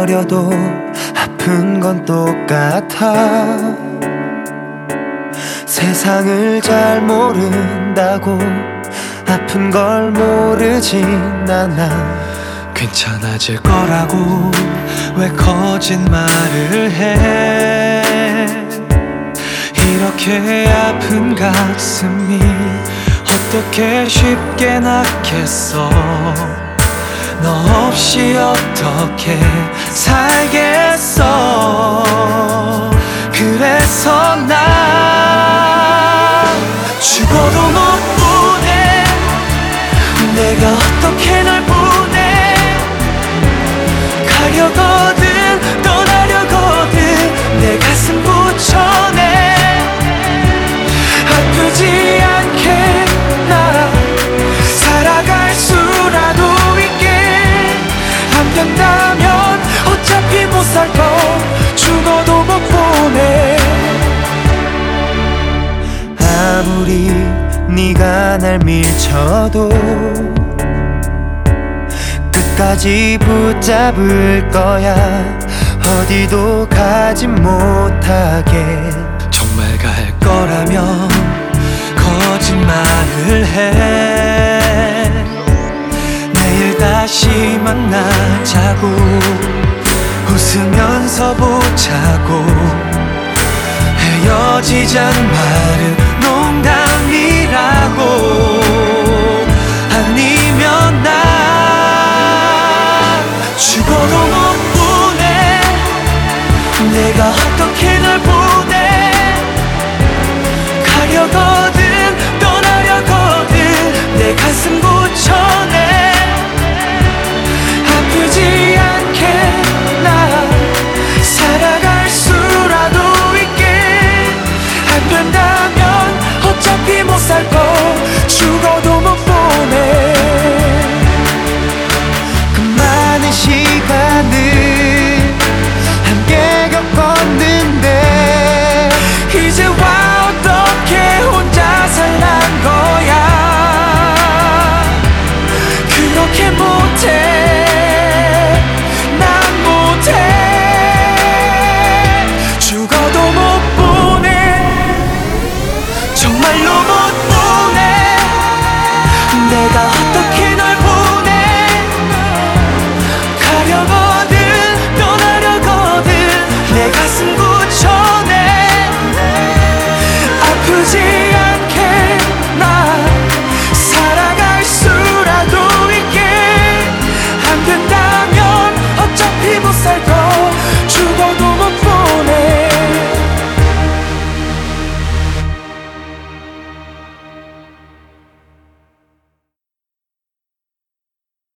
버려도 아픈 건 똑같아. 세상을 잘 모른다고 아픈 걸 모르진 않아. 괜찮아질 거라고 왜 거짓말을 해? 이렇게 아픈 가슴이 어떻게 쉽게 낫겠어? 너 없이 어떻게 살겠어? 그래서 나 죽어도 못 보내. 내가 어떻게 널 보내? 가려거든 아무리 네가 날 밀쳐도 끝까지 붙잡을 거야. 어디도 가지 못하게. 정말 갈 거라면 거짓말을 해. 내일 다시 만나자고. 웃으면서 보자고. 헤어지자는 말은 죽어도 못 보내. 내가 어떻게 널 보내. 가려거